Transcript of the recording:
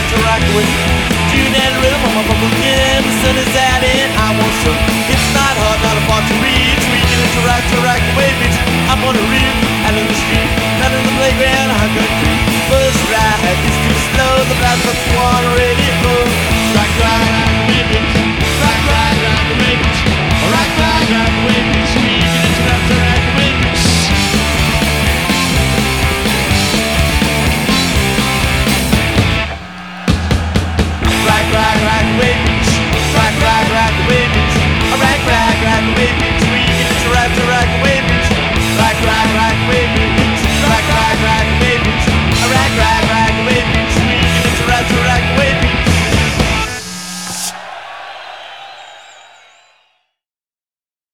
interact with Tune in rhythm, I'm a